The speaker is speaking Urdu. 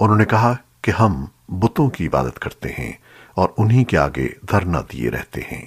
انہوں نے کہا کہ ہم بتوں کی عبادت کرتے ہیں اور انہی کے آگے دھرنا دیے رہتے ہیں۔